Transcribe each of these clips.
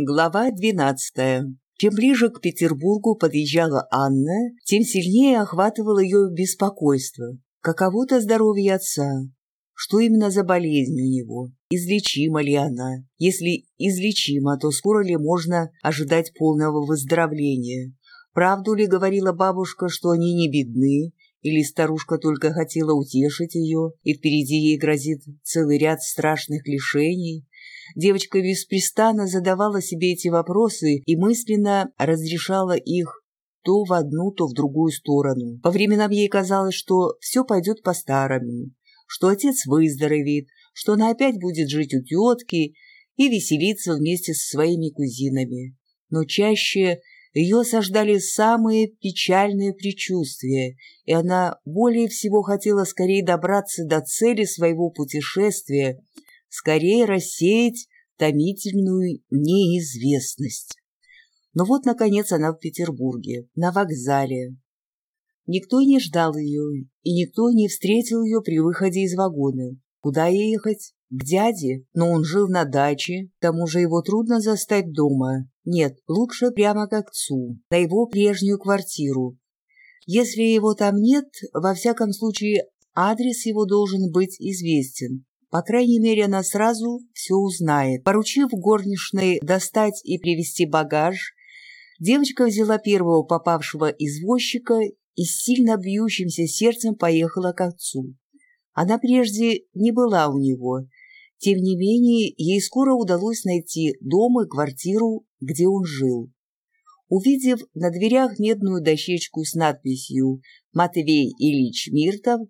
Глава двенадцатая. Чем ближе к Петербургу подъезжала Анна, тем сильнее охватывало ее беспокойство. Каково-то здоровье отца. Что именно за болезнь у него? Излечима ли она? Если излечима, то скоро ли можно ожидать полного выздоровления? Правду ли говорила бабушка, что они не бедны, или старушка только хотела утешить ее, и впереди ей грозит целый ряд страшных лишений? Девочка беспрестанно задавала себе эти вопросы и мысленно разрешала их то в одну, то в другую сторону. По временам ей казалось, что все пойдет по-старому, что отец выздоровеет, что она опять будет жить у тетки и веселиться вместе со своими кузинами. Но чаще ее осаждали самые печальные предчувствия, и она более всего хотела скорее добраться до цели своего путешествия скорее рассеять томительную неизвестность. Но вот, наконец, она в Петербурге, на вокзале. Никто не ждал ее, и никто не встретил ее при выходе из вагона. Куда ехать? К дяде? Но он жил на даче, к тому же его трудно застать дома. Нет, лучше прямо к отцу, на его прежнюю квартиру. Если его там нет, во всяком случае, адрес его должен быть известен. По крайней мере, она сразу все узнает. Поручив горничной достать и привезти багаж, девочка взяла первого попавшего извозчика и с сильно бьющимся сердцем поехала к отцу. Она прежде не была у него. Тем не менее, ей скоро удалось найти дом и квартиру, где он жил. Увидев на дверях медную дощечку с надписью «Матвей Ильич Миртов»,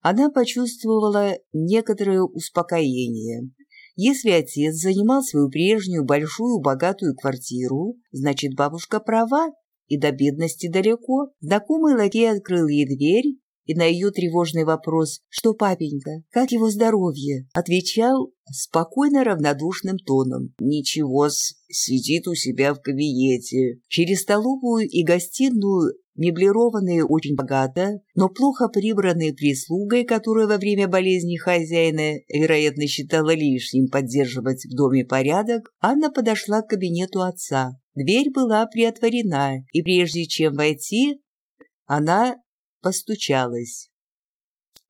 она почувствовала некоторое успокоение. Если отец занимал свою прежнюю большую богатую квартиру, значит, бабушка права, и до бедности далеко. Знакомый лакей открыл ей дверь, и на ее тревожный вопрос «Что, папенька, как его здоровье?» отвечал спокойно равнодушным тоном «Ничего, сидит у себя в кабинете». Через столовую и гостиную меблированные очень богато, но плохо прибранные прислугой, которая во время болезни хозяина, вероятно, считала лишним поддерживать в доме порядок, Анна подошла к кабинету отца. Дверь была приотворена, и прежде чем войти, она постучалась.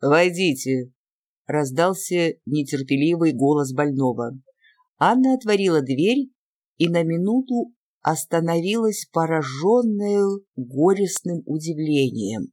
«Войдите!» — раздался нетерпеливый голос больного. Анна отворила дверь и на минуту остановилась пораженная горестным удивлением.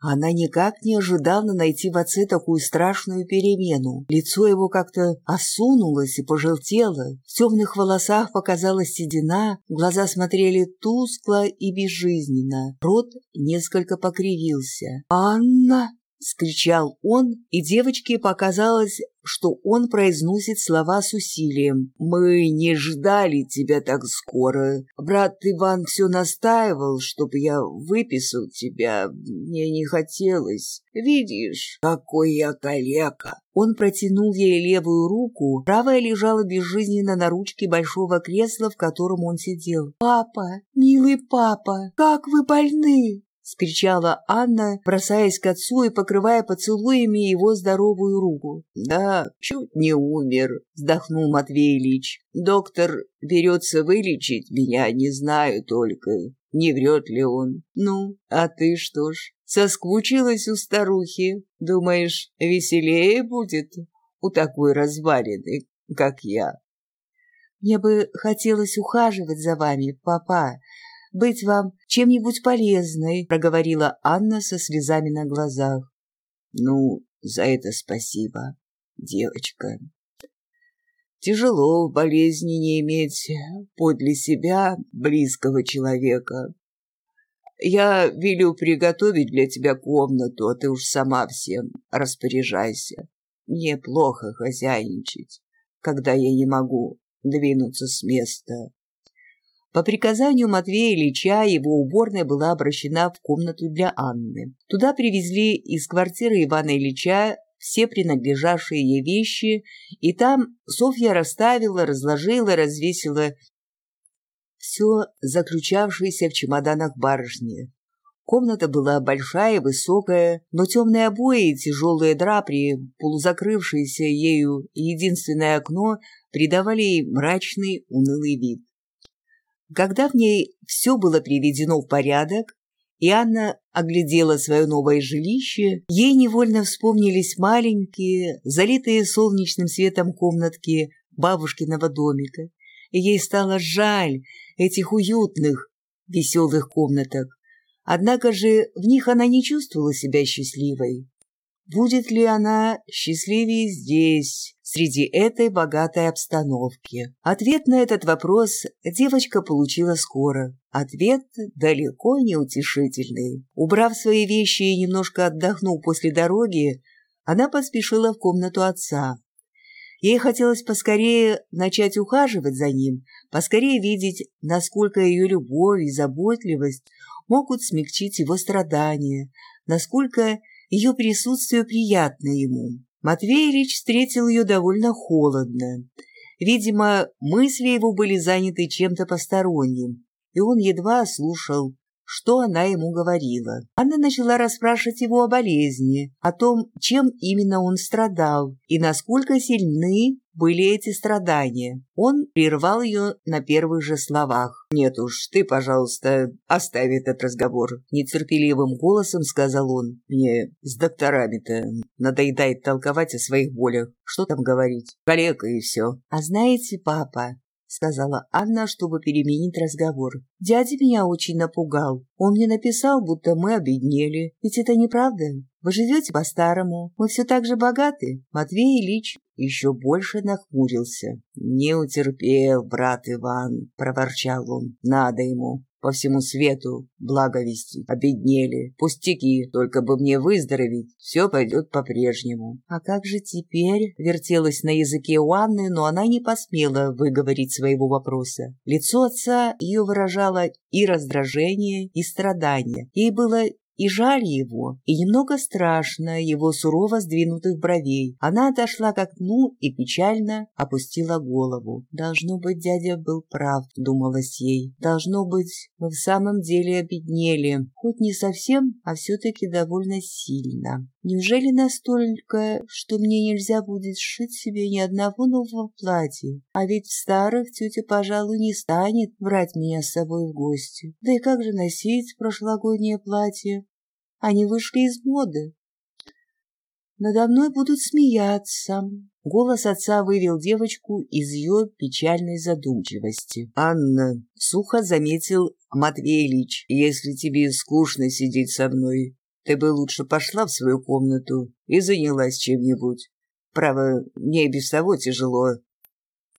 Она никак не ожидала найти в отце такую страшную перемену. Лицо его как-то осунулось и пожелтело, в темных волосах показалась седина, глаза смотрели тускло и безжизненно, рот несколько покривился. «Анна!» — скричал он, и девочке показалось, что он произносит слова с усилием. «Мы не ждали тебя так скоро. Брат Иван все настаивал, чтобы я выписал тебя. Мне не хотелось. Видишь, какой я калека!» Он протянул ей левую руку, правая лежала безжизненно на ручке большого кресла, в котором он сидел. «Папа, милый папа, как вы больны!» — скричала Анна, бросаясь к отцу и покрывая поцелуями его здоровую руку. — Да, чуть не умер, — вздохнул Матвей Ильич. — Доктор берется вылечить меня, не знаю только, не врет ли он. Ну, а ты что ж, соскучилась у старухи? Думаешь, веселее будет у такой развалины, как я? — Мне бы хотелось ухаживать за вами, папа, быть вам чем-нибудь полезной», — проговорила Анна со слезами на глазах. «Ну, за это спасибо, девочка. Тяжело в болезни не иметь подле себя близкого человека. Я велю приготовить для тебя комнату, а ты уж сама всем распоряжайся. Мне плохо хозяйничать, когда я не могу двинуться с места. По приказанию Матвея Ильича его уборная была обращена в комнату для Анны. Туда привезли из квартиры Ивана Ильича все принадлежавшие ей вещи, и там Софья расставила, разложила, развесила все заключавшееся в чемоданах барышни. Комната была большая, высокая, но темные обои и тяжелые драпри, полузакрывшееся ею единственное окно, придавали ей мрачный, унылый вид. Когда в ней все было приведено в порядок, и Анна оглядела свое новое жилище, ей невольно вспомнились маленькие, залитые солнечным светом комнатки бабушкиного домика, и ей стало жаль этих уютных, веселых комнаток. Однако же в них она не чувствовала себя счастливой. Будет ли она счастливее здесь, среди этой богатой обстановки? Ответ на этот вопрос девочка получила скоро. Ответ далеко не утешительный. Убрав свои вещи и немножко отдохнув после дороги, она поспешила в комнату отца. Ей хотелось поскорее начать ухаживать за ним, поскорее видеть, насколько ее любовь и заботливость могут смягчить его страдания, насколько ее присутствие приятно ему. Матвей Ильич встретил ее довольно холодно. Видимо, мысли его были заняты чем-то посторонним, и он едва слушал, что она ему говорила. Она начала расспрашивать его о болезни, о том, чем именно он страдал и насколько сильны были эти страдания. Он прервал ее на первых же словах. «Нет уж, ты, пожалуйста, оставь этот разговор», — нетерпеливым голосом сказал он. «Мне с докторами-то надоедает толковать о своих болях. Что там говорить? Коллега и все». «А знаете, папа, — сказала Анна, чтобы переменить разговор. «Дядя меня очень напугал. Он мне написал, будто мы обеднели. Ведь это неправда. Вы живете по-старому. Мы все так же богаты». Матвей Ильич еще больше нахмурился. «Не утерпел, брат Иван», — проворчал он. «Надо ему по всему свету благовести. Обеднели. Пустяки, только бы мне выздороветь, все пойдет по-прежнему. А как же теперь? Вертелась на языке у Анны, но она не посмела выговорить своего вопроса. Лицо отца ее выражало и раздражение, и страдание. Ей было и жаль его, и немного страшно его сурово сдвинутых бровей. Она отошла к окну и печально опустила голову. «Должно быть, дядя был прав», — думалось ей. «Должно быть, мы в самом деле обеднели, хоть не совсем, а все-таки довольно сильно. Неужели настолько, что мне нельзя будет сшить себе ни одного нового платья? А ведь в старых тетя, пожалуй, не станет брать меня с собой в гости. Да и как же носить прошлогоднее платье? Они вышли из моды. Надо мной будут смеяться. Голос отца вывел девочку из ее печальной задумчивости. «Анна», — сухо заметил Матвей Ильич, — «если тебе скучно сидеть со мной, ты бы лучше пошла в свою комнату и занялась чем-нибудь. Право, мне без того тяжело.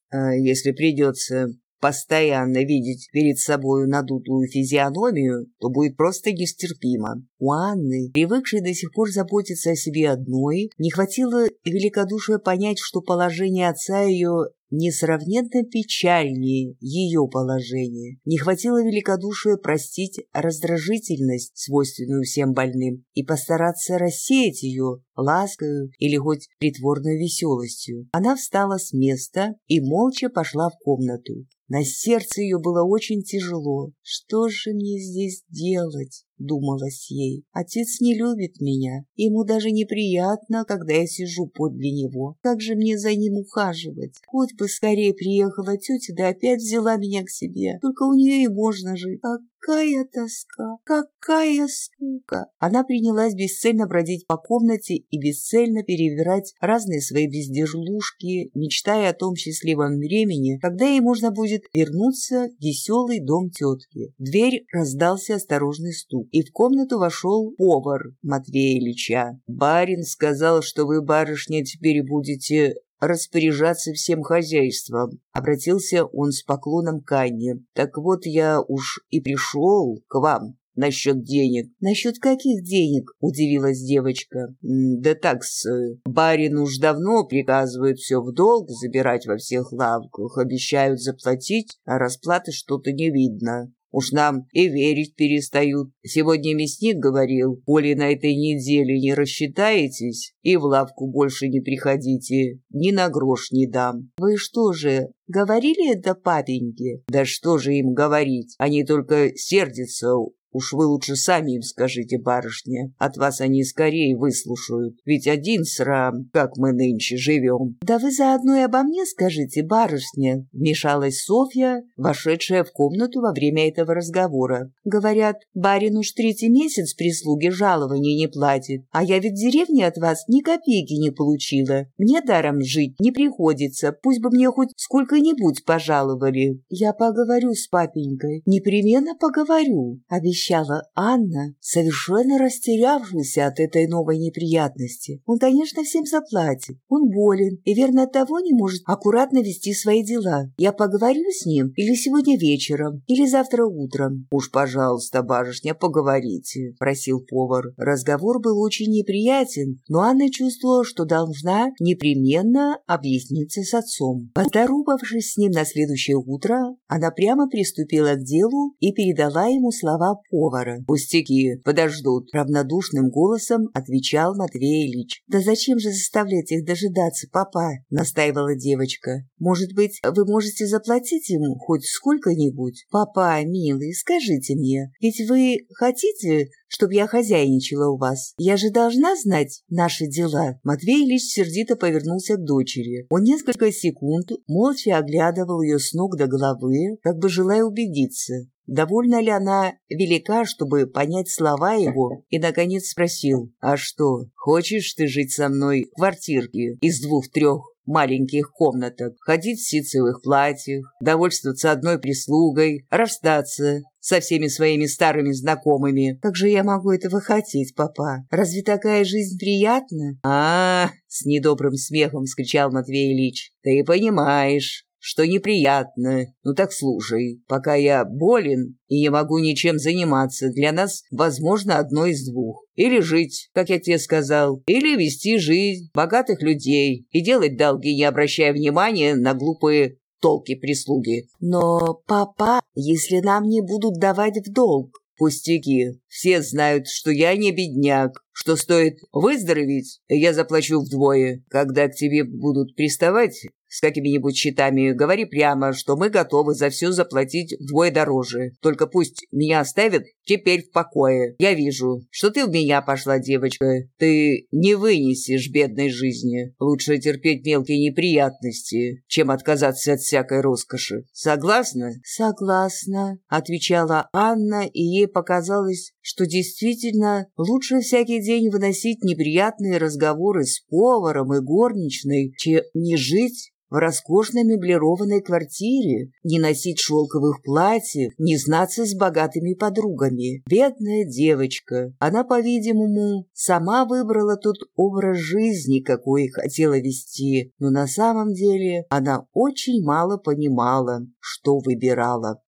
А если придется постоянно видеть перед собою надутую физиономию, то будет просто нестерпимо. У Анны, привыкшей до сих пор заботиться о себе одной, не хватило великодушия понять, что положение отца ее несравненно печальнее ее положения. Не хватило великодушия простить раздражительность, свойственную всем больным, и постараться рассеять ее ласкою или хоть притворной веселостью. Она встала с места и молча пошла в комнату. На сердце ее было очень тяжело. Что же мне здесь делать? Думалось ей. Отец не любит меня. Ему даже неприятно, когда я сижу подле него. Как же мне за ним ухаживать? Хоть бы скорее приехала тетя, да опять взяла меня к себе. Только у нее и можно жить. Какая тоска, какая скука! Она принялась бесцельно бродить по комнате и бесцельно перебирать разные свои бездержлушки, мечтая о том счастливом времени, когда ей можно будет вернуться в веселый дом тетки. В дверь раздался осторожный стук и в комнату вошел повар Матвея Ильича. «Барин сказал, что вы, барышня, теперь будете распоряжаться всем хозяйством. Обратился он с поклоном к Анне. Так вот я уж и пришел к вам насчет денег. Насчет каких денег? Удивилась девочка. Да так с барин уж давно приказывают все в долг забирать во всех лавках, обещают заплатить, а расплаты что-то не видно. Уж нам и верить перестают. Сегодня мясник говорил, коли на этой неделе не рассчитаетесь и в лавку больше не приходите, ни на грош не дам. Вы что же, говорили это папеньке? Да что же им говорить? Они только сердятся, Уж вы лучше сами им скажите, барышня. От вас они скорее выслушают. Ведь один срам, как мы нынче живем. Да вы заодно и обо мне скажите, барышня, вмешалась Софья, вошедшая в комнату во время этого разговора. Говорят, барин уж третий месяц прислуги жалования не платит, а я ведь в деревне от вас ни копейки не получила. Мне даром жить не приходится, пусть бы мне хоть сколько-нибудь пожаловали. Я поговорю с папенькой, непременно поговорю, обещаю обещала Анна, совершенно растерявшаяся от этой новой неприятности. Он, конечно, всем заплатит. Он болен и, верно, того не может аккуратно вести свои дела. Я поговорю с ним или сегодня вечером, или завтра утром. «Уж, пожалуйста, барышня, поговорите», — просил повар. Разговор был очень неприятен, но Анна чувствовала, что должна непременно объясниться с отцом. Поздоровавшись с ним на следующее утро, она прямо приступила к делу и передала ему слова повара. «Пустяки, подождут», — равнодушным голосом отвечал Матвей Ильич. «Да зачем же заставлять их дожидаться, папа?» — настаивала девочка. «Может быть, вы можете заплатить ему хоть сколько-нибудь? Папа, милый, скажите мне, ведь вы хотите, чтобы я хозяйничала у вас. Я же должна знать наши дела». Матвей Ильич сердито повернулся к дочери. Он несколько секунд молча оглядывал ее с ног до головы, как бы желая убедиться, довольно ли она велика, чтобы понять слова его, и, наконец, спросил, «А что, хочешь ты жить со мной в квартирке из двух-трех маленьких комнаток, ходить в ситцевых платьях, довольствоваться одной прислугой, расстаться со всеми своими старыми знакомыми. Как же я могу этого хотеть, папа? Разве такая жизнь приятна? А, -а, -а с недобрым смехом вскричал Матвей Ильич. Ты понимаешь, что неприятно. Ну так слушай, пока я болен и не могу ничем заниматься, для нас возможно одно из двух. Или жить, как я тебе сказал, или вести жизнь богатых людей и делать долги, не обращая внимания на глупые толки прислуги. Но, папа, если нам не будут давать в долг, Пустяки. Все знают, что я не бедняк, что стоит выздороветь, я заплачу вдвое. Когда к тебе будут приставать, с какими-нибудь счетами, говори прямо, что мы готовы за все заплатить вдвое дороже. Только пусть меня оставят теперь в покое. Я вижу, что ты в меня пошла, девочка. Ты не вынесешь бедной жизни. Лучше терпеть мелкие неприятности, чем отказаться от всякой роскоши. Согласна? Согласна, отвечала Анна, и ей показалось, что действительно лучше всякий день выносить неприятные разговоры с поваром и горничной, чем не жить в роскошной меблированной квартире, не носить шелковых платьев, не знаться с богатыми подругами. Бедная девочка. Она, по-видимому, сама выбрала тот образ жизни, какой хотела вести, но на самом деле она очень мало понимала, что выбирала.